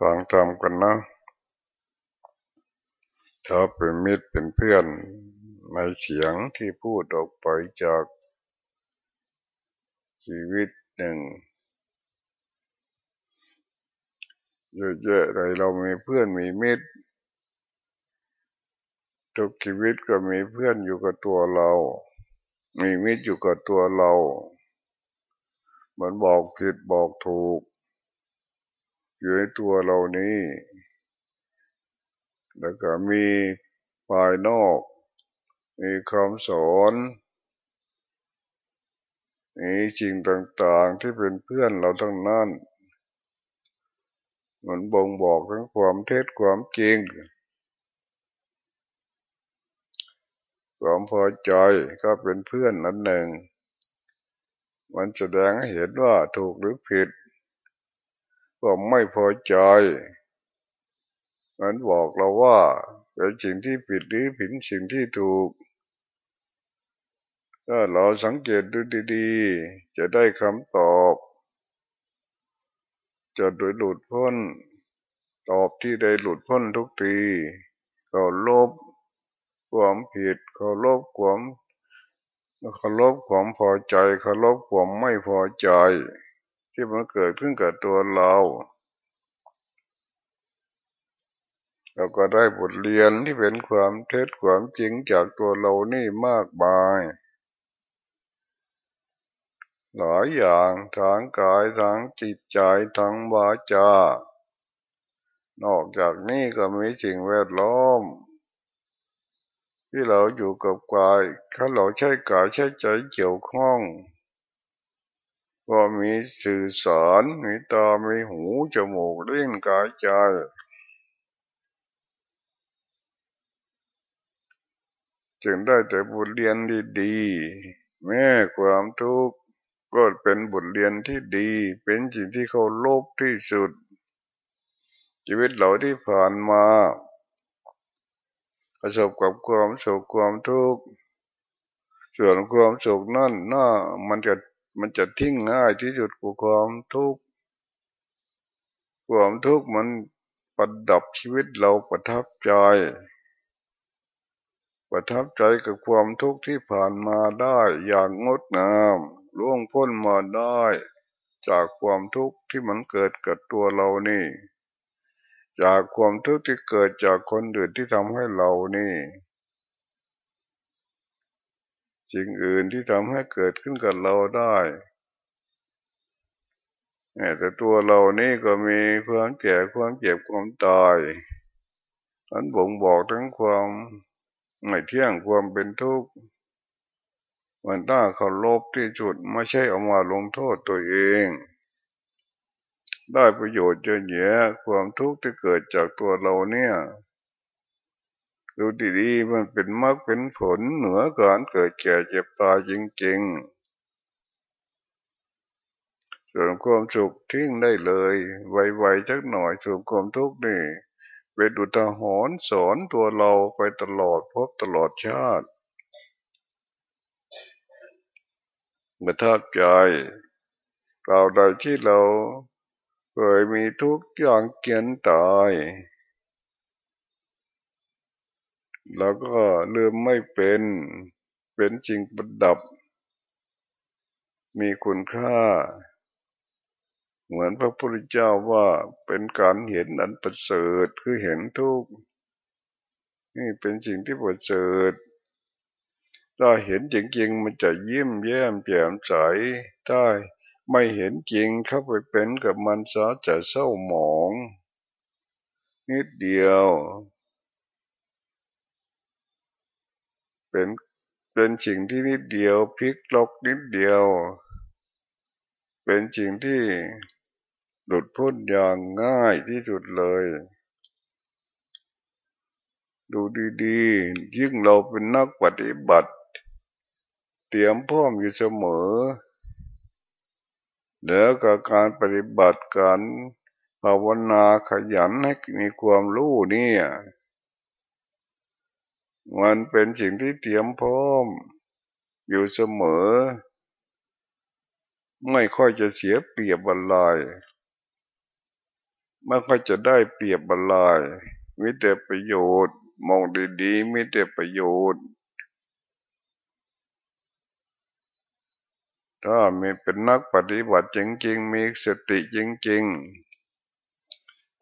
ฟังทำกันนะถ้าเป็นมิตรเป็นเพื่อนในเสียงที่พูดออกไปจากชีวิตหนึ่งเยอะๆเลยเรามีเพื่อนมีมิตรทุกชีวิตก็มีเพื่อนอยู่กับตัวเรา มีมิตรอยู่กับตัวเรา เหมือนบอกผิดบอกถูก อยู่ในตัวเรานี้ แล้วก็มีภายนอก มีคำสอนมีสิ่งต่างๆที่เป็นเพื่อนเราทั้งนั้นมันบ่งบอกทั้งความเท็จความจริง ความพอใจก็เป็นเพื่อนนั้นหนึ่ง มันแสดงให้เห็นว่าถูกหรือผิด ความไม่พอใจมันบอกเราว่าเป็นสิ่งที่ผิดหรือผิดสิ่งที่ถูกถ้าเราสังเกตดูดีๆ จะได้คำตอบ จะโดยหลุดพ้น ตอบที่ได้หลุดพ้นทุกทีเขาลบความผิดเขาลบความเขาลบความพอใจเขาลบความไม่พอใจ ที่มันเกิดขึ้นกับตัวเราเราก็ได้บทเรียนที่เป็นความเท็จความจริงจากตัวเรานี่มากมายหลายอย่างทางกายทางจิตใจทางวาจา นอกจากนี้ก็มีสิ่งแวดล้อม ที่เราอยู่กับกายถ้าเราใช้กายใช้ใจเกี่ยวข้อง ว่ามีสื่อสารมีตา มีหู จมูกลิ้นกายใจจึงได้แต่บทเรียนดีๆ แม้ความทุกข์ก็เป็นบทเรียนที่ดี เป็นสิ่งที่เขาลบที่สุด ชีวิตเราที่ผ่านมา ประสบกับความสุขความทุกข์ส่วนความสุขนั่นน่ามันจะ มันจะทิ้งง่ายที่สุดกว่าความทุกข์ความทุกข์มันประดับชีวิตเราประทับใจ ประทับใจกับความทุกข์ที่ผ่านมาได้อย่างงดงามล่วงพ้นมาได้ จากความทุกข์ที่มันเกิดกับตัวเรานี่ จากความทุกข์ที่เกิดจากคนอื่นที่ทำให้เรานี่ สิ่งอื่นที่ทำให้เกิดขึ้นกับเราได้แต่ตัวเรานี่ก็มีความแก่ความเจ็บความตายมันบ่งบอกทั้งความไม่เที่ยงความเป็นทุกข์มันต้าเขาลบที่จุดไม่ใช่เอามาลงโทษตัวเอง ได้ประโยชน์เยอะแยะความทุกข์ที่เกิดจากตัวเราเนี่ย ดูดีๆมันเป็นมรรคเป็นผลเหนือการเกิดแก่เจ็บตายจริงๆ ส่วนความสุขทิ้งได้เลย ไวๆจักหน่อยส่วนความทุกข์นี่เป็นอุทาหรณ์สอนตัวเราไปตลอดพบตลอดชาติประทับใจเราใดที่เราเคยมีทุกข์อย่างเกียนตาย แล้วก็ลืมไม่เป็น เป็นจริงประดับ มีคุณค่า เหมือนพระพุทธเจ้าว่าเป็นการเห็นอันประเสริฐคือเห็นทุกนี่เป็นสิ่งที่ประเสริฐถ้าเห็นจริงๆมันจะยิ้มแย้มแจ่มใสถ้าไม่เห็นจริงเข้าไปเป็นกับมันซะจะเศร้าหมอง นิดเดียว เป็นเป็นสิ่งที่นิดเดียวพลิกล็อกนิดเดียว เป็นสิ่งที่หลุดพ้นอย่างง่ายที่สุดเลย ดูดีๆ ยิ่งเราเป็นนักปฏิบัติ เตรียมพร้อมอยู่เสมอแล้วกับการปฏิบัติการภาวนาขยันให้มีความรู้เนี่ย มันเป็นสิ่งที่เตรียมพร้อม อยู่เสมอ ไม่ค่อยจะเสียเปรียบอะไรไม่ค่อยจะได้เปรียบบรรลายมีแต่ประโยชน์ มองดีๆมีแต่ประโยชน์ ถ้ามีเป็นนักปฏิบัติจริงๆ มีสติจริง ๆ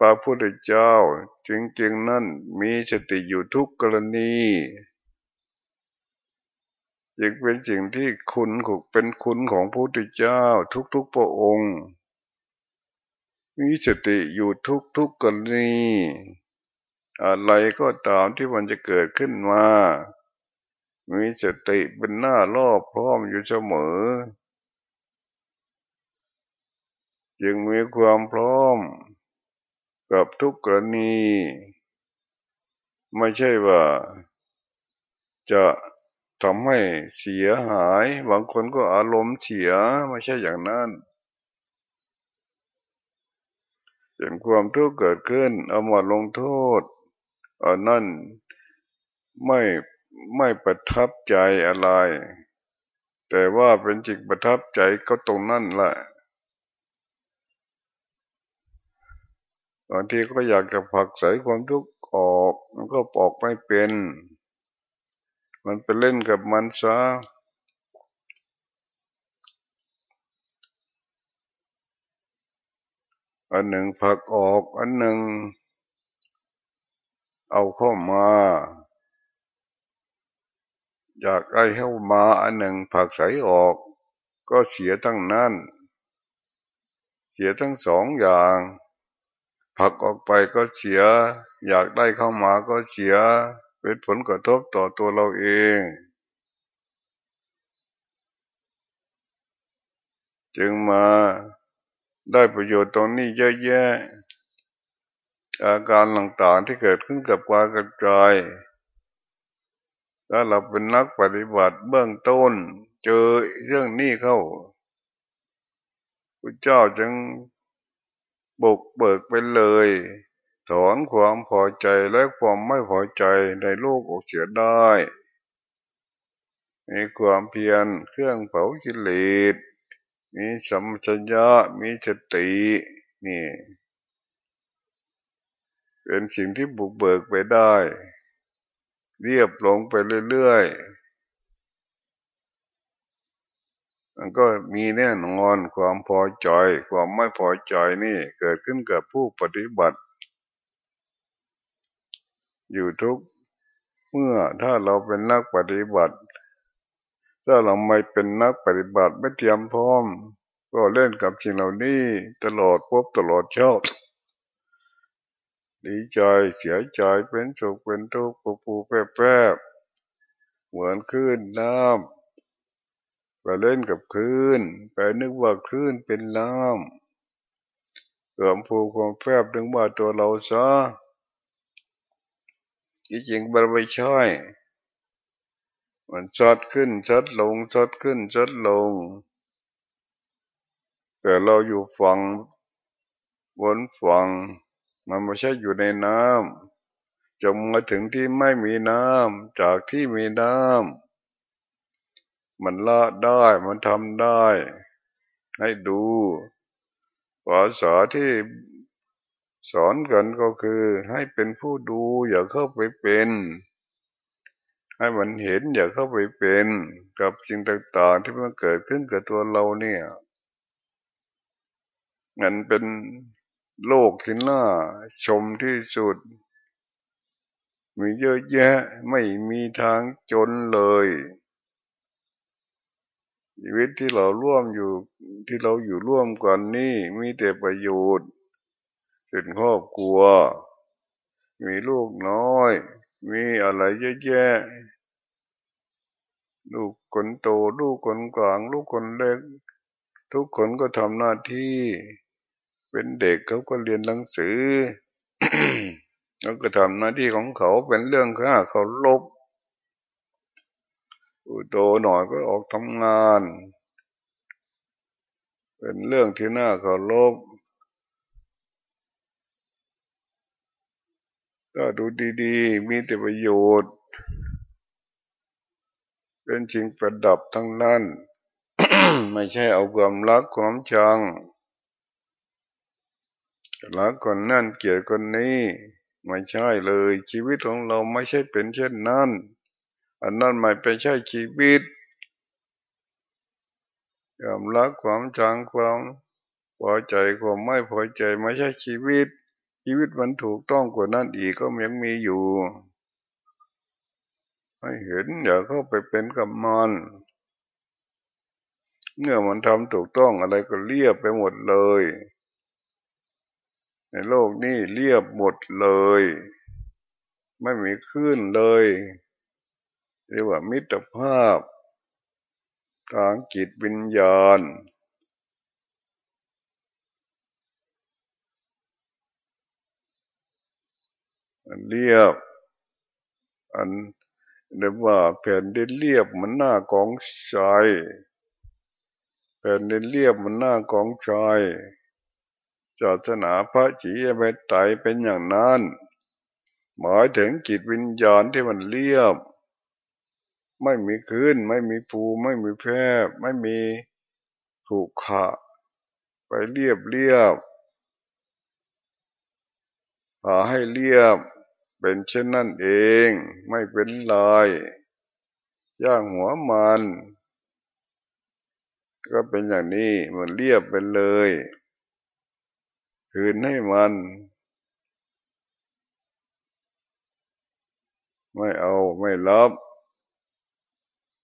ระพุทธเจ้าจริงๆนั่นมีสติอยู่ทุกกรณีจึงเป็นสิ่งที่คุณเป็นคุณของพระพุทธเจ้าทุกๆพระองค์ มีสติอยู่ทุกๆกรณี อะไรก็ตามที่มันจะเกิดขึ้นมา มีสติเป็นหน้ารอบพร้อมอยู่เสมอ จึงมีความพร้อม กับทุกกรณี ไม่ใช่ว่าจะทำให้เสียหาย บางคนก็อารมณ์เสียไม่ใช่อย่างนั้นเห็นความทุกข์เกิดขึ้น เอามาลงโทษอันนั้นไม่ไม่ประทับใจอะไร แต่ว่าเป็นจิตประทับใจก็ตรงนั่นแหละ บางทีก็อยากจะผักใส่ความทุกข์ออกมันก็ออกไม่เป็น มันไปเล่นกับมันซะอันหนึ่งผักออก อันหนึ่ง เอาเข้ามา อยากได้เข้ามา อันหนึ่งผักใสออก ก็เสียทั้งนั้น เสียทั้งสองอย่าง ผักออกไปก็เสีย อยากได้เข้ามาก็เสีย เป็นผลกระทบต่อตัวเราเอง จึงมาได้ประโยชน์ตรงนี้เยอะแยะ อาการต่างๆที่เกิดขึ้นกับกวากระจายถ้าเราเป็นนักปฏิบัติเบื้องต้น เจอเรื่องนี้เข้าพระเจ้าจึง บุกเบิกไปเลย ถอนความพอใจและความไม่พอใจในโลกออกเสียได้ มีความเพียรเครื่องเผากิเลสมีสัมชัญญะมีสตินี่ เป็นสิ่งที่บุกเบิกไปได้ เรียบลงไปเรื่อยๆ มันก็มีแน่นอนความพอใจ ความไม่พอใจนี่เกิดขึ้นกับผู้ปฏิบัติ อยู่ทุกเมื่อถ้าเราเป็นนักปฏิบัติ ถ้าเราไม่เป็นนักปฏิบัติไม่เตรียมพร้อม ก็เล่นกับสิ่งเหล่านี้ตลอดพบตลอดชอบดีใจเสียใจเป็นโศกเป็นทุกข์ปูปูแปบแปบเหมือนคลื่นน้ำ ไปเล่นกับคลื่นไปนึกว่าคลื่นเป็นน้ำเกิดผูกความแปบนึกว่าตัวเราซะที่จริงมันไม่ใช่มันชัดขึ้นชัดลงชัดขึ้นชัดลง แต่เราอยู่ฝั่งบนฝั่งมันไม่ใช่อยู่ในน้ำจงมาถึงที่ไม่มีน้ำจากที่มีน้ำ มันละได้มันทำได้ ให้ดูภาษาที่สอนกันก็คือให้เป็นผู้ดูอย่าเข้าไปเป็น ให้มันเห็นอย่าเข้าไปเป็น กับสิ่งต่างๆ ที่มันเกิดขึ้นกับตัวเราเนี่ยมันเป็นโลกที่น่าชมที่สุด มีเยอะแยะไม่มีทางจนเลย ชีวิตที่เราร่วมอยู่ที่เราอยู่ร่วมกันนี่มีแต่ประโยชน์เป็นครอบครัว มีลูกน้อย มีอะไรเยอะแยะลูกคนโตลูกคนกลาง ลูกคนเล็ก ทุกคนก็ทำหน้าที่ เป็นเด็กเขาก็เรียนหนังสือเขาก็ทำหน้าที่ของเขาเป็นเรื่องข้าเขาลบ โตหน่อยก็ออกทำงาน เป็นเรื่องที่น่าเขาลบก็ดูดีๆ มีแต่ประโยชน์ เป็นจริงประดับทั้งนั้น ไม่ใช่เอาความรักความชังรักคนนั่นเกลียดคนนี้ ไม่ใช่เลย ชีวิตของเราไม่ใช่เป็นเช่นนั้น อันนั้นไม่เป็นใช่ชีวิตยอมรักความจังความพอใจความไม่พอใจไม่ใช่ชีวิต ชีวิตมันถูกต้องกว่านั้นอีกก็ยังมีอยู่ ให้เห็นอย่าเข้าไปเป็นกับมันเมื่อมันทำถูกต้องอะไรก็เรียบไปหมดเลย ในโลกนี้เรียบหมดเลย ไม่มีขึ้นเลย เรียกว่ามิตรภาพ ทางจิตวิญญาณเรียบ อันเรียกว่าแผ่นดินเรียบเหมือนหน้ากองทรายแผ่นดินเรียบเหมือนหน้ากองทรายศาสนาพระจีเมตไตเป็นอย่างนั้น หมายถึงจิตวิญญาณที่มันเรียบ ไม่มีคืนไม่มีภูไม่มีแพรไม่มีถูกขะ ไปเรียบเรียบพาให้เรียบ เป็นเช่นนั่นเอง ไม่เป็นลายย่างหัวมัน ก็เป็นอย่างนี้มันเรียบไปเลยคืนให้มัน ไม่เอาไม่รับ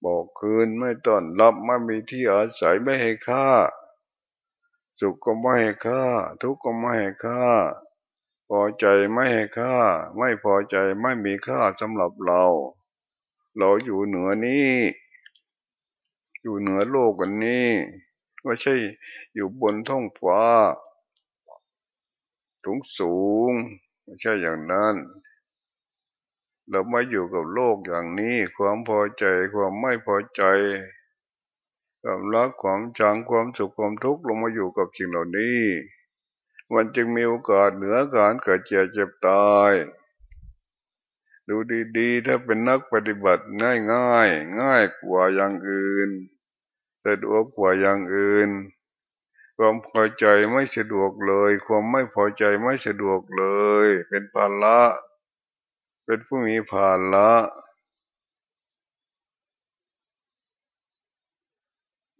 บอกคืนไม่ต้อนรับไม่มีที่อาศัยไม่ให้ค่า สุขก็ไม่ให้ค่า ทุกข์ก็ไม่ให้ค่า พอใจไม่ให้ค่า ไม่พอใจไม่มีค่าสำหรับเรา เราอยู่เหนือนี้ อยู่เหนือโลกกันนี้ไม่ใช่อยู่บนท้องฟ้าสูงสูงไม่ใช่อย่างนั้น เราม่อยู่กับโลกอย่างนี้ ความพอใจความไม่พอใจความรักความจังความสุขความทุกข์ลงมาอยู่กับสิ่งเหล่านี้ มันจึงมีโอกาสเหนือการเกิดเจ็บเจ็บตาย ดูดีๆ ถ้าเป็นนักปฏิบัติง่ายง่ายง่ายกว่าอย่างอื่นสะดวกกว่าอย่างอื่น ความพอใจไม่สะดวกเลย ความไม่พอใจไม่สะดวกเลย เป็นภาระ เป็นผู้มีภาระ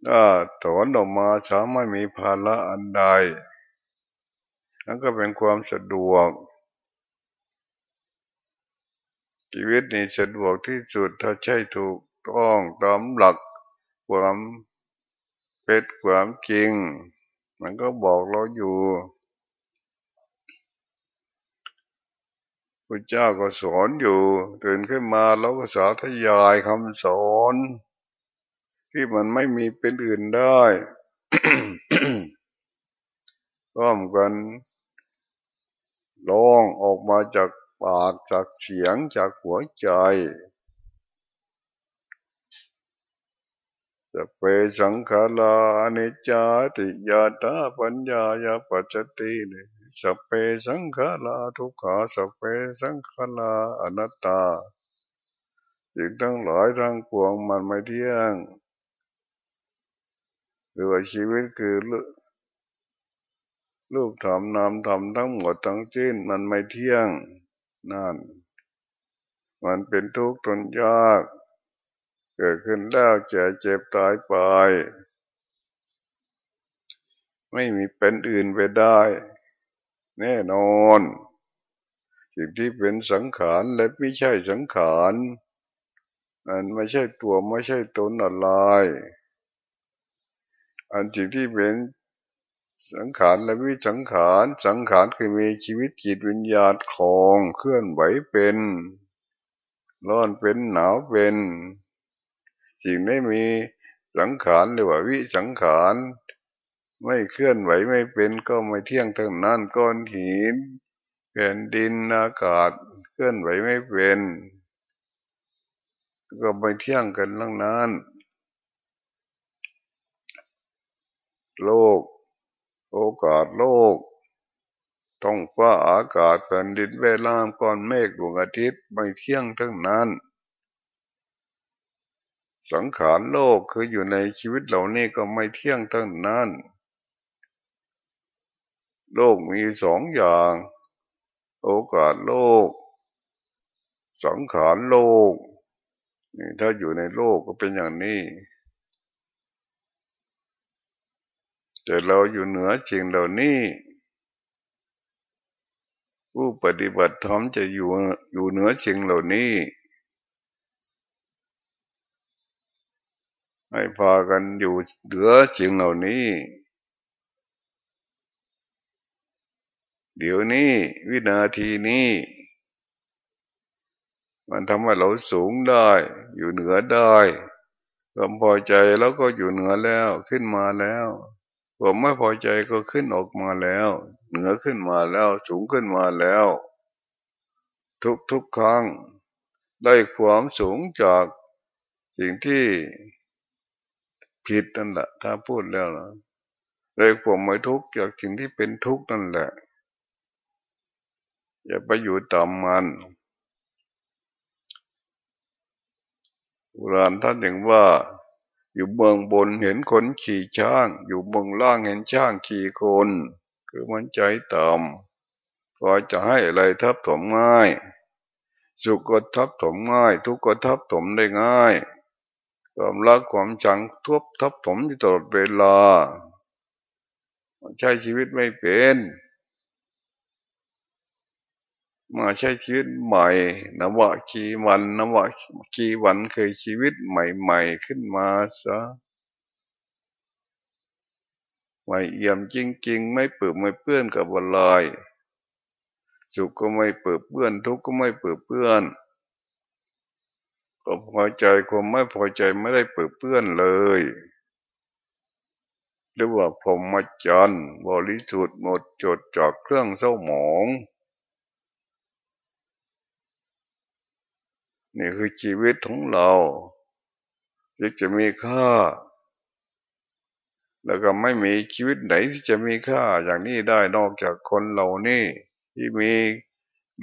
ถ้าถอนออกมาสามารถมีภาระอันใด นั่นก็เป็นความสะดวก ชีวิตนี้สะดวกที่สุดถ้าใช่ถูกต้องตามหลักความเป็นความจริง มันก็บอกเราอยู่ พระเจ้าก็สอนอยู่ ตื่นขึ้นมาเราก็สาธยายคำสอน ที่มันไม่มีเป็นอื่นได้ร่วมกันร้องออกมาจากปากจากเสียงจากหัวใจ จะเปสังขาราอนิจจติยาตาปัญญายาปัจจติเนี่ยสเพสังขาราทุกขาสเพสังขาราอนัตตาสิ่งทั้งหลายทั้งปวงมันไม่เที่ยงหรือว่าชีวิตคือรูปธรรมนามธรรมทั้งหมดทั้งสิ้นมันไม่เที่ยง นั่น มันเป็นทุกข์ทนยาก เกิดขึ้นแล้วเจ็บเจ็บตายไป ไม่มีเป็นอื่นไปได้ แน่นอนสิ่งที่เป็นสังขารและไม่ใช่สังขารมันไม่ใช่ตัวไม่ใช่ตนอะไรอันสิ่งที่เป็นสังขารและวิสังขาร สังขารคือมีชีวิตจิตวิญญาณของเคลื่อนไหวเป็น ร้อนเป็นหนาวเป็น สิ่งไม่มีสังขารหรือว่าวิสังขารไม่เคลื่อนไหวไม่เป็นก็ไม่เที่ยงทั้งนั้นก้อนหินแผ่นดินอากาศเคลื่อนไหวไม่เป็นก็ไม่เที่ยงกันทั้งนั้น โลก โอกาสโลกต้องฟ้าอากาศแผ่นดินเวลามก้อนเมฆดวงอาทิตย์ไม่เที่ยงทั้งนั้น สังขารโลกคืออยู่ในชีวิตเหล่านี้ก็ไม่เที่ยงทั้งนั้น โลกมีสองอย่าง โอกาสโลก สังขารโลกนี่ถ้าอยู่ในโลกก็เป็นอย่างนี้ แต่เราอยู่เหนือจริงเหล่านี้ ผู้ปฏิบัติธรรมจะอยู่อยู่เหนือจริงเหล่านี้ ให้พากันอยู่เหนือจริงเหล่านี้ เดี๋ยวนี้วินาทีนี้ มันทำให้เราสูงได้ อยู่เหนือได้ความพอใจแล้วก็อยู่เหนือแล้วขึ้นมาแล้วความไม่พอใจก็ขึ้นออกมาแล้ว เหนือขึ้นมาแล้วสูงขึ้นมาแล้ว ทุกทุกครั้งได้ความสูงจากสิ่งที่ ผิดนั่นแหละถ้าพูดแล้วนะได้ความไม่ทุกข์จากสิ่งที่เป็นทุกข์นั่นแหละ อย่าไปอยู่ต่ำมันโบราณท่านถึงว่า อยู่เมืองบนเห็นคนขี่ช้าง อยู่เมืองล่างเห็นช้างขี่คน คือมันใจต่ำก็จะให้อะไรทับถมง่าย สุขก็ทับถมง่าย ทุกข์ก็ทับถมได้ง่าย ความรักความจังทุบทับถมอยู่ตลอดเวลา ใช้ชีวิตไม่เป็นมาใช้ชีวิตใหม่นวะชีวันนวะชีวันเคยชีวิตใหม่ ๆ ขึ้นมาซะไม่เอี่ยมจริง ๆ ไม่เปื้อไม่เปื้อนกับอะไรสุขก็ไม่เปื้อเปื้อน ทุกข์ก็ไม่เปื้อเปื้อน ก็พอใจความไม่พอใจไม่ได้เปื้อเปื้อนเลยเรียกว่าพรหมจรรย์บริสุทธิ์หมดจดจากเครื่องเศร้าหมอง นี่คือชีวิตของเราที่จะมีค่า แล้วก็ไม่มีชีวิตไหนที่จะมีค่าอย่างนี้ได้นอกจากคนเหล่านี้ที่มี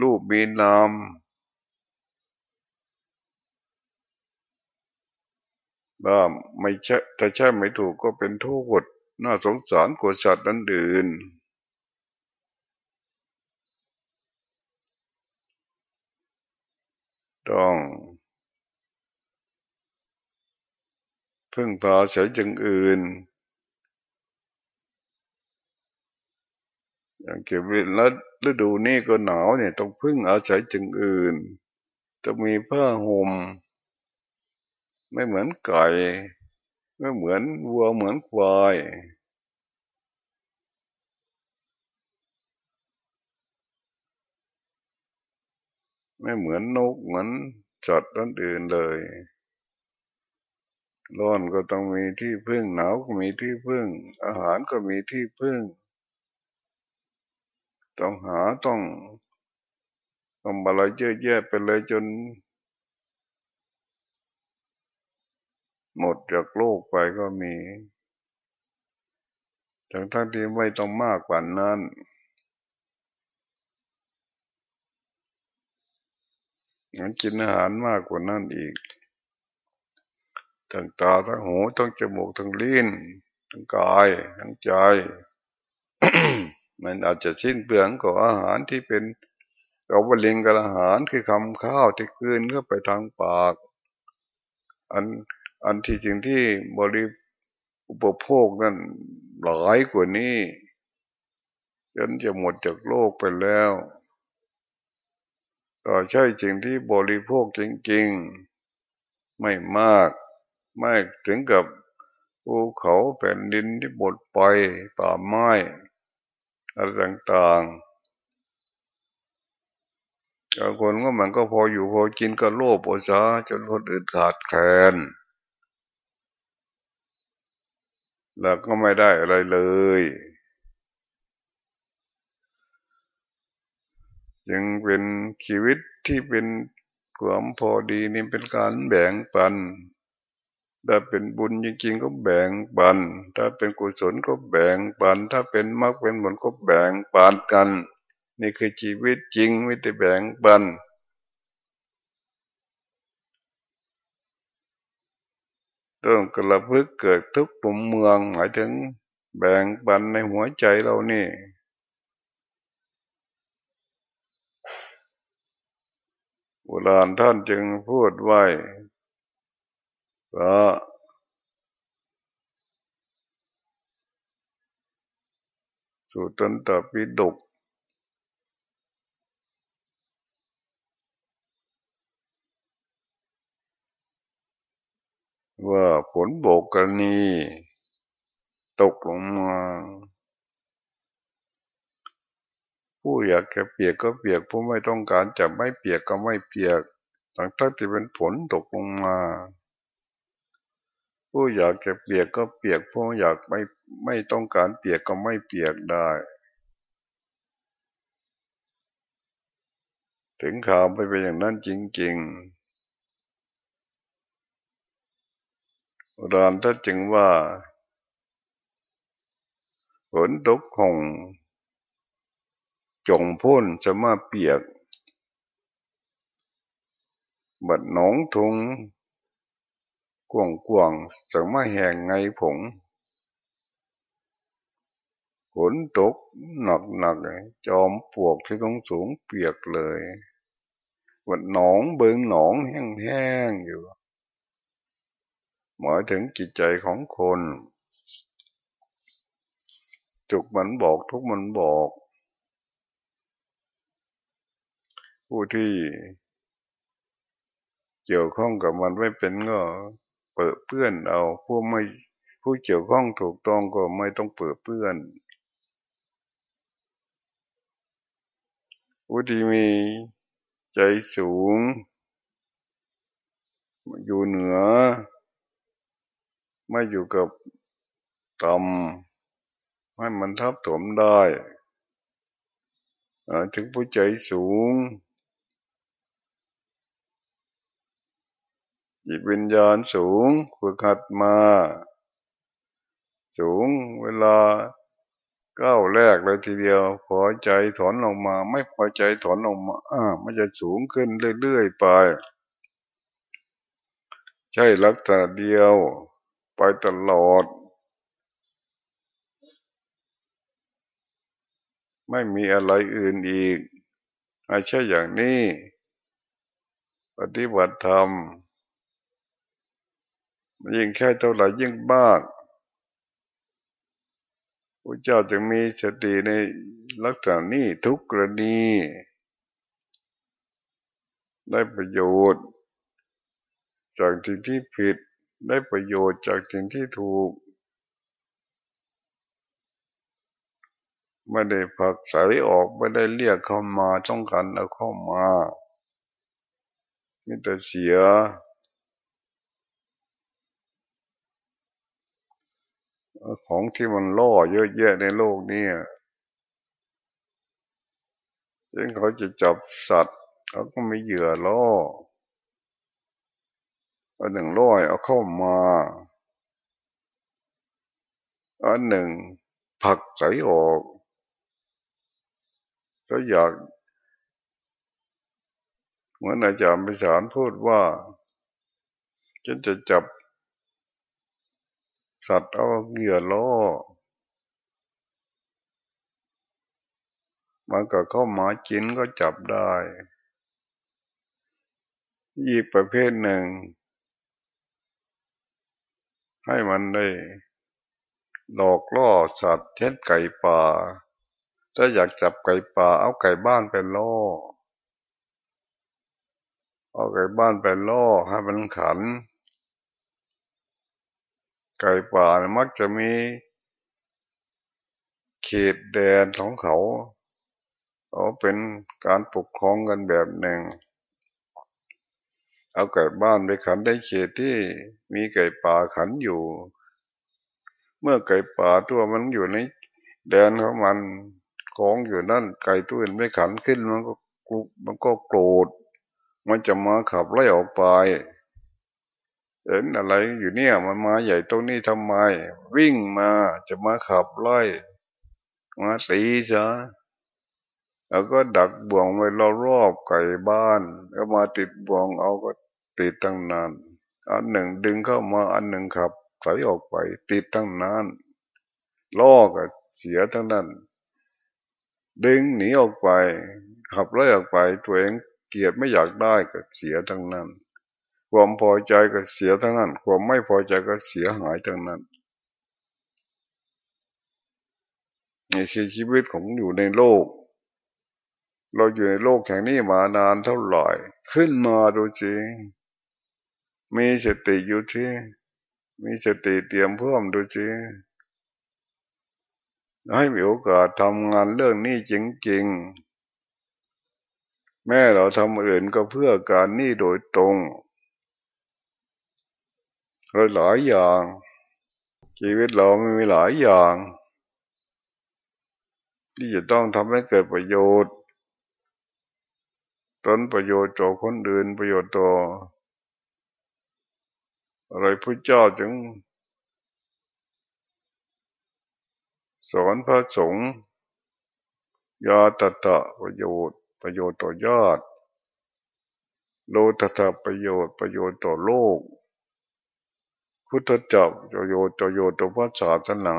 รูปมีนาม ว่าไม่ใช่ถ้าใช่ไม่ถูกก็เป็นโทษน่าสงสารกว่าสัตว์นั้นอื่นต้องพึ่งพาเสียจึงอื่น อย่างเก็บเวลาฤดูนี้ก็หนาวเนี่ยต้องพึ่งอาศัยจึงอื่น จะมีผ้าห่ม ไม่เหมือนไก่ไม่เหมือนวัวเหมือนควายไม่เหมือนนกเหมือนจัดต้นอื่นเลย ร้อนก็ต้องมีที่พึ่งหนาวก็มีที่พึ่ง อาหารก็มีที่พึ่ง ต้องหาต้องทำอะไรเยอะแยะไปเลยจน หมดจากโลกไปก็มีทั้งทั้งที่ไม่ต้องมากกว่านั้น มันกินอาหารมากกว่านั้นอีก ทั้งตาทั้งหูทั้งจมูกทั้งลิ้นทั้งกายทั้งใจ มันอาจจะชิ้นเปลืองกับอาหารที่เป็นเราบริงกับอาหารคือคำข้าวที่คืนเข้าไปทางปาก อัน อันที่จริงที่บริอุปโภคนั้นหลายกว่านี้จนจะหมดจากโลกไปแล้ว ก็ใช่จริงที่บริโภคจริงๆ ไม่มากไม่ถึงกับภูเขาแผ่นดินที่บดไปป่าไม้อะไรต่างๆบางคนก็มันก็พออยู่พอกินก็โลภโอชาจนคนอื่นขาดแคลน แล้วก็ไม่ได้อะไรเลยยังเป็นชีวิตที่เป็นความพอดีนี่เป็นการแบ่งปัน ถ้าเป็นบุญจริงๆก็แบ่งปัน ถ้าเป็นกุศลก็แบ่งปัน ถ้าเป็นมรรคเป็นผลก็แบ่งปันกัน นี่คือชีวิตจริงไม่ได้แบ่งปัน ต้องกระพึกเกิดทุกปุ่มเมืองหมายถึงแบ่งปันในหัวใจเรานี่ โบราณท่านจึงพูดไว้ว่าสุตันตปิฎก ว่าผลโบกกรณีตกลงมา ผู้อยากจะเปียกก็เปียก ผู้ไม่ต้องการจะไม่เปียกก็ไม่เปียกตั้งแต่ที่เป็นผลตกลงมา ผู้อยากจะเปียกก็เปียก ผู้อยากไม่ไม่ต้องการเปียกก็ไม่เปียกได้ ถึงข่าวไปเป็นอย่างนั้นจริง ๆ รานถ้าจึงว่าฝนตกคงจงพ่นจะมาเปียก บัดหนองทุงกวงกวงจะมาแห่งไงผงฝนตกหนักหนักจอมปวกที่ต้องสูงเปียกเลยบัดหนองเบิงหนองแห้งๆอยู่ หมายถึงจิตใจของคนจุกมันบอกทุกมันบอก ผู้ที่เกี่ยวข้องกับมันไม่เป็นก็เปิดเพื่อนเอาผู้ไม่ผู้เกี่ยวข้องถูกต้องก็ไม่ต้องเปิดเพื่อนผู้ที่มีใจสูง อยู่เหนือ ไม่อยู่กับตำให้มันทับถมได้ถึงผู้ใจสูงจิตวิญญาณสูงฝึกหัดมา สูงเวลาก้าวแรกเลยทีเดียว พอใจถอนลงมา ไม่พอใจถอนลงมาอ่ามันจะสูงขึ้นเรื่อยๆไป ใช่ลักษณะเดียว ไปตลอด ไม่มีอะไรอื่นอีกไม่ใช่อย่างนี้ ปฏิบัติธรรม ยิ่งแค่เท่าไหร่ยิ่งมากพระเจ้าจะมีสติในลักษณะนี้ทุกกรณี ได้ประโยชน์ จากที่ที่ผิด ได้ประโยชน์จากสิ่งที่ถูก ไม่ได้ผักใสออกไม่ได้เรียกเข้ามาต้องการเอาเข้ามามีแต่เสียของที่มันล่อเยอะแยะในโลกนี้ยิ่งเขาจะจับสัตว์เขาก็ไม่เหยื่อล่อ อันหนึ่งร้อยเอาเข้ามาอันหนึ่งผักใสออกก็อยาก เหมือนอาจารย์พิสารพูดว่าฉันจะจับ สัตว์เอาเหยื่อล่อมันก็เข้ามากินก็จับได้ อีกประเภทหนึ่ง ให้มันได้หลอกล่อสัตว์เช่นไก่ป่า ถ้าอยากจับไก่ป่า เอาไก่บ้านไปล่อ เอาไก่บ้านไปล่อให้มันขัน ไก่ป่ามักจะมีเขตแดนของเขา เขาเป็นการปกครองกันแบบหนึ่ง เอาไก่บ้านไปขันได้เขตที่มีไก่ป่าขันอยู่ เมื่อไก่ป่าตัวมันอยู่ในแดนของมันของอยู่นั่นไก่ตัวอื่นไม่ขันขึ้นมันก็กมันก็โกรธมันจะมาขับไล่ออกไปเห็นอะไรอยู่เนี่ยมันมาใหญ่ตรงนี้ทำไม วิ่งมาจะมาขับไล่มาตีซะแล้วก็ดักบ่วงไว้รอบๆไก่บ้าน ก็มาติดบ่วงเอาก็ ติดตั้งนาน อันหนึ่งดึงเข้ามาอันหนึ่งขับใส่ออกไป ติดตั้งนานล่อก็เสียทั้งนั้น ดึงหนีออกไป ขับไล่ออกไป ตัวเองเกลียดไม่อยากได้ก็เสียทั้งนั้น ความพอใจก็เสียทั้งนั้น ความไม่พอใจก็เสียหายทั้งนั้นนี่คือชีวิตของอยู่ในโลก เราอยู่ในโลกแห่งนี้มานานเท่าไหร่ ขึ้นมาดูจริง มีสติอยู่ที่มีสติเตรียมเพิ่มดูจริให้มีโอกาสทำงานเรื่องนี้จริงๆ แม่เราทำอื่นก็เพื่อการนี่โดยตรงเราหลายอย่าง ชีวิตเราไม่มีหลายอย่าง ที่จะต้องทำให้เกิดประโยชน์ ตนประโยชน์ต่อคนอื่นประโยชน์ต่อ อะไรพระเจ้าจึง สอนพระสงฆ์ยาตตะประโยชน์ ประโยชน์ต่อญาติโลตตะประโยชน์ประโยชน์ต่อโลกพุทธเจ้าประโยชน์ประโยชน์ต่อพระศาสนา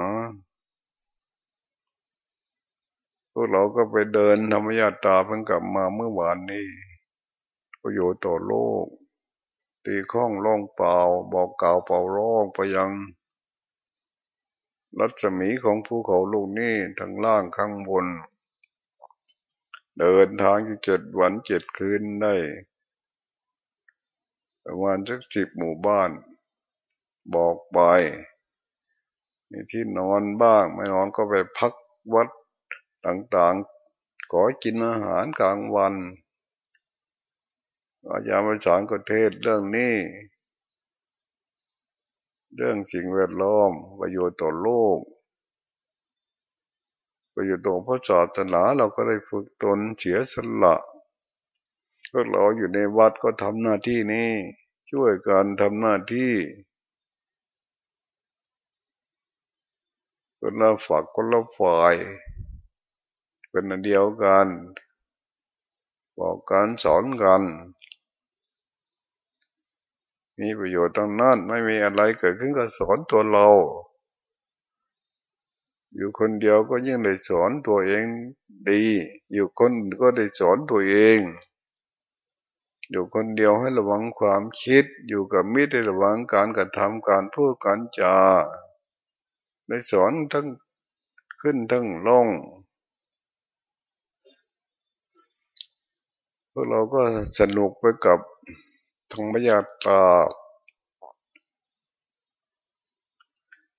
พวกเราก็ไปเดินธรรมยาตาเพิ่งกลับมาเมื่อวานนี้ ประโยชน์ต่อโลก ตีข้องร้องเปล่า บอกกล่าวเป่าร้องไปยัง รัศมีของภูเขาลูกนี้ทั้งล่างข้างบน เดินทางอยู่เจ็ดวันเจ็ดคืนได้ ประมาณสักสิบหมู่บ้าน บอกไปมีที่นอนบ้าง ไม่นอนก็ไปพักวัดต่างๆ ขอกินอาหารกลางวัน อาจารย์ประสานก็เทศเรื่องนี้ เรื่องสิ่งแวดล้อมประโยชน์ต่อโลก ประโยชน์ต่อพระศาสนาเราก็ได้ฝึกตนเสียสละพวกเราอยู่ในวัดก็ทำหน้าที่นี้ช่วยกันทำหน้าที่คนละฝักคนละฝ่ายเป็นอันเดียวกัน บอกการสอนกัน มีประโยชน์ตั้งนั้นไม่มีอะไรเกิดขึ้นก็สอนตัวเรา อยู่คนเดียวก็ยิ่งได้สอนตัวเองดี อยู่คนก็ได้สอนตัวเอง อยู่คนเดียวให้ระวังความคิด อยู่กับมิตรให้ระวังการกระทำการพูดการจาได้สอนทั้งขึ้นทั้งลงพวกเราก็สนุกไปกับ ธรรมยาตา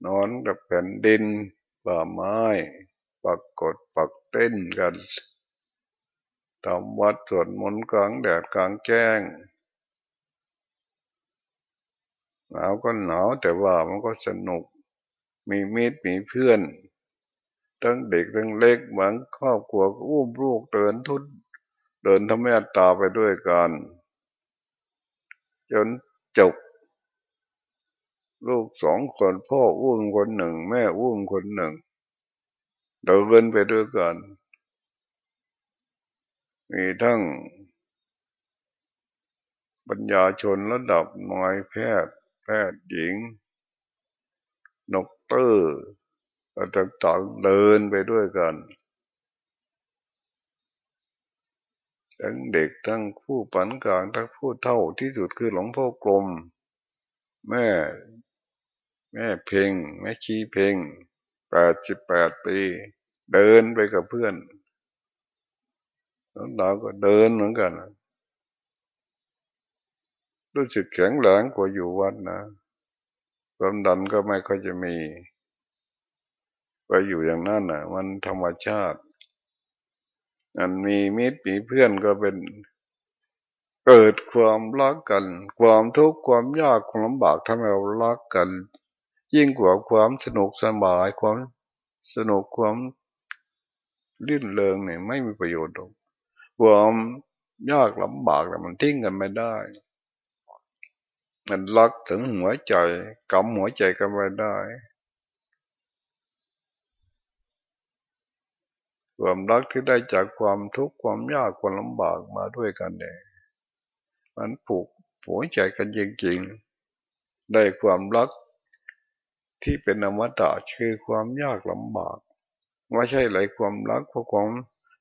นอนกับแผ่นดินป่าไม้ปักกดปักเต้นกันทำวัดสวดมนต์กลางแดดกลางแจ้งหนาวก็หนาวแต่ว่ามันก็สนุก มีมิตรมีเพื่อน ทั้งเด็กทั้งเล็กเหมือนครอบครัวก็อุ้มลูกเดินทุดเดินทำให้ตาไปด้วยกัน จนจบ ลูกสองคนพ่ออุ้มคนหนึ่ง แม่อุ้มคนหนึ่งเดินไปด้วยกัน มีทั้งปัญญาชนระดับหน่อยแพทย์ แพทย์หญิง นกเตอร์ต่างๆเดินไปด้วยกัน ทั้งเด็กทั้งผู้ปันกลางทั้งผู้เท่าที่สุดคือหลวงพ่อกลม แม่ แม่เพ่งแม่ชีเพ่งแปดสิบแปดปี เดินไปกับเพื่อนแล้วเราก็เดินเหมือนกันรู้สึกแข็งแรงกว่าอยู่วัดนะความดันก็ไม่ค่อยจะมี ไปอยู่อย่างนั้นนะมันธรรมชาติ อันมีมิตรมีเพื่อนก็เป็นเกิดความรักกัน ความทุกข์ความยากความลำบากทำให้เรารักกัน ยิ่งกว่าความสนุกสบายความสนุกความลื่นเริงเนี่ยไม่มีประโยชน์หรอกความยากลำบากแต่มันทิ้งกันไม่ได้ มันรักถึงหัวใจกำหัวใจกันไม่ได้ ความรักที่ได้จากความทุกข์ความยากความลำบากมาด้วยกันเนี่ยมันผูกหัวใจกันจริงๆ ได้ความรักที่เป็นอมตะคือความยากลำบากไม่ใช่ไหลความรักเพราะความ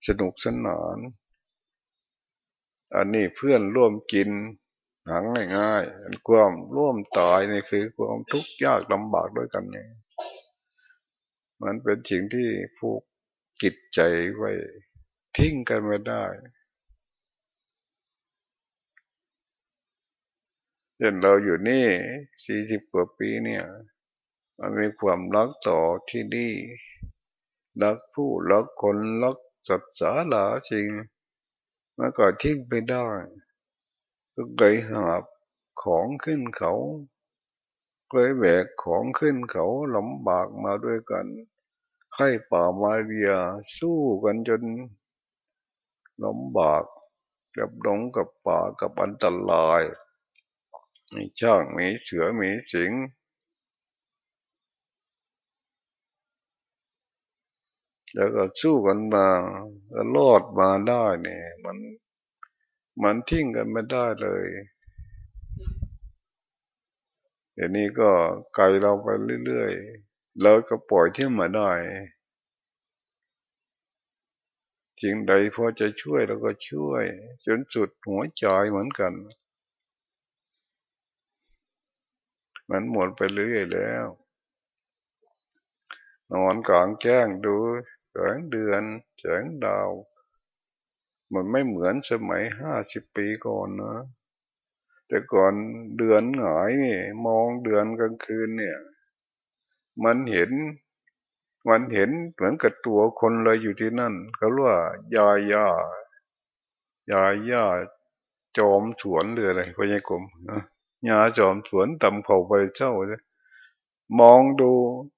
สนุกสนาน อันนี้เพื่อนร่วมกินหางง่ายๆอันความร่วมตายนี่คือความทุกข์ยากลำบากด้วยกันเนี่ยมันเป็นสิ่งที่ผูก กิจใจไว้ ทิ้งกันไม่ได้เช่นเราอยู่นี่สี่สิบกว่าปีเนี่ย มันมีความรักต่อที่นี่รักผู้รักคนรักสัตว์สาลาจริงมันก็ทิ้งไปได้ก็เลยหาบของขึ้นเขาเคยแบกของขึ้นเขาลำบากมาด้วยกัน ไข้ป่ามาเรียสู้กันจนลำบากกับดงกับป่ากับอันตรายมีช่างมีเสือมีสิงแล้วก็สู้กันมาแล้วรอดมาได้เนี่ย มันมันทิ้งกันไม่ได้เลยเดี๋ยวนี้ก็ไกลเราไปเรื่อยๆ เราก็ปล่อยที่มาได้จริงใดพอจะช่วยเราก็ช่วย จนสุดหัวใจเหมือนกัน มันหมดไปเรื่อยแล้ว นอนกลางแจ้งดูแสงเดือนแสงดาว มันไม่เหมือนสมัยห้าสิบปีก่อนนะ แต่ก่อนเดือนหงายนี่ มองเดือนกลางคืนเนี่ย มันเห็น มันเห็นเหมือนกับตัวคนเลยอยู่ที่นั่นเขาเรียกว่ายาย่ายายาจอมสวนหรืออะไรพญากรมยาจอมสวนต่ำเขาไปเจ้าเลยมองดู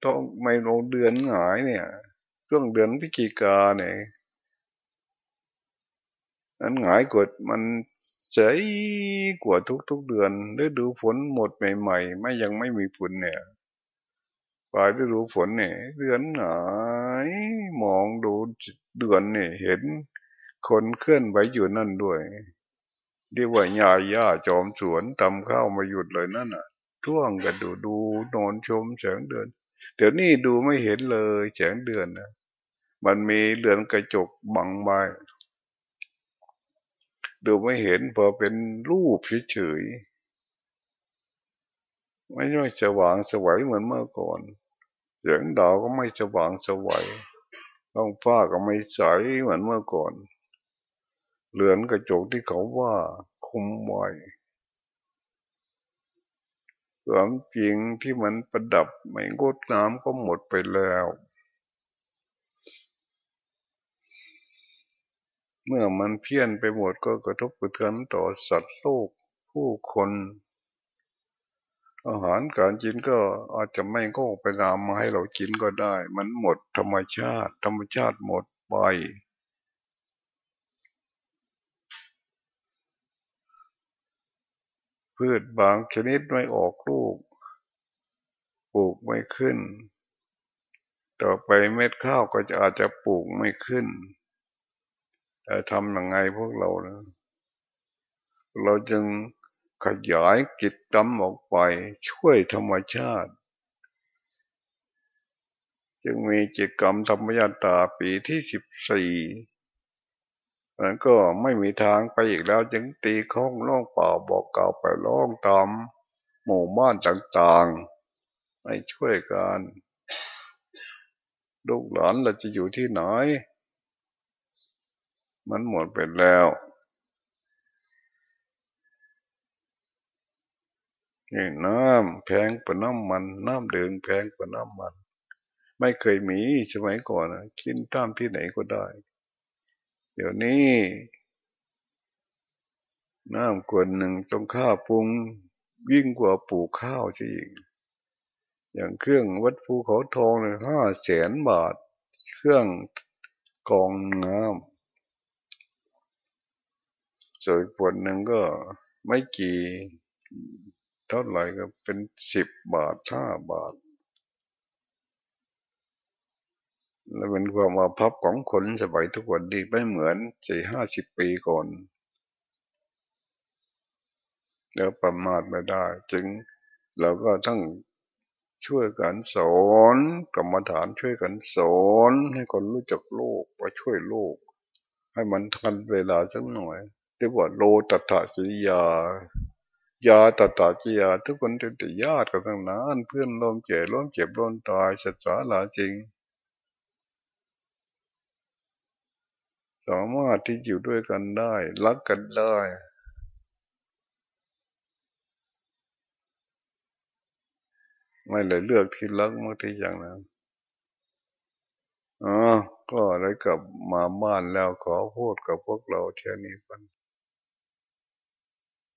ต้องไม่ลงเดือนหงายเนี่ยช่วงเดือนพิจิกาเนี่ยอันหงายกดมันใจกว่าทุกๆเดือนฤดูฝนหมดใหม่ ๆ ไม่ยังไม่มีฝนเนี่ย ปลายฤดูฝนเนี่ยเดือนหงายมองดูเดือนเนี่ยเห็นคนเคลื่อนไหวอยู่นั่นด้วยเรียกว่าหญ้าหญ้าจอมสวนตำข้าวมาหยุดเลยนั่นอะท่วงกันดูดูนอนชมแสงเดือน เดี๋ยวนี้ดูไม่เห็นเลยแสงเดือนนะมันมีเรือนกระจกบังไว้ดูไม่เห็นพอเป็นรูปเฉยๆไม่ใช่สว่างสวยเหมือนเมื่อก่อน แสงดาวก็ไม่สว่างสวัยท้องฟ้าก็ไม่ใสเหมือนเมื่อก่อนเรือนกระจกที่เขาว่าคุมไว้ความจริงที่มันประดับไม่งดงามก็หมดไปแล้ว เมื่อมันเพี้ยนไปหมดก็กระทบกระเทือนต่อสัตว์โลกผู้คน อาหารการกินก็อาจจะไม่ก็ไปงามมาให้เรากินก็ได้ มันหมดธรรมชาติ ธรรมชาติหมดไป พืชบางชนิดไม่ออกลูก ปลูกไม่ขึ้น ต่อไปเม็ดข้าวก็จะอาจจะปลูกไม่ขึ้นแต่ทำยังไงพวกเรานะเราจึง ขยายกิจกรรมออกไปช่วยธรรมชาติ จึงมีกิจกรรมธรรมยาตาปีที่สิบสี่มันก็ไม่มีทางไปอีกแล้ว จึงตีข้องล่องเปล่าบอกเก่าไปล่องตามหมู่บ้านต่างๆให้ช่วยกันลูกหลานเราจะอยู่ที่ไหน มันหมดไปแล้ว นี่น้ำแพงกว่าน้ำมัน น้ำเดินแพงกว่าน้ำมัน ไม่เคยมีสมัยก่อนนะกินตามที่ไหนก็ได้ เดี๋ยวนี้น้ำกวนหนึ่งต้องข้าปรุงยิ่งกว่าปลูกข้าวสิอย่างเครื่องวัดภูเขาทองเลยห้าแสนบาท เครื่องกองน้ำส่วนขวดหนึ่งก็ไม่กี่ เท่าไหร่ก็เป็นสิบบาทห้าบาท และเป็นความมาพับของคนสมัยทุกวันดีไม่เหมือนสี่ห้าสิบปีก่อนแล้วประมาทไม่ได้ จึงเราก็ต้องช่วยกันสอนกรรมฐานช่วยกันสอนให้คนรู้จักโลกว่าช่วยโลก ให้มันทันเวลาสักหน่อยเรียกว่าโลตัตถกิริยา ยาตตถกิริยาทุกคนเป็นแต่ญาติกันทั้งนั้นเพื่อนร่วมเจ็บร่วมเจ็บร่วมตายศึกษาหลาจริง สามารถที่อยู่ด้วยกันได้ รักกันได้ไม่เลยเลือกที่รักบางทีอย่างนั้นอ๋อก็เลยกลับมาบ้านแล้วขอพูดกับพวกเราเท่านี้กัน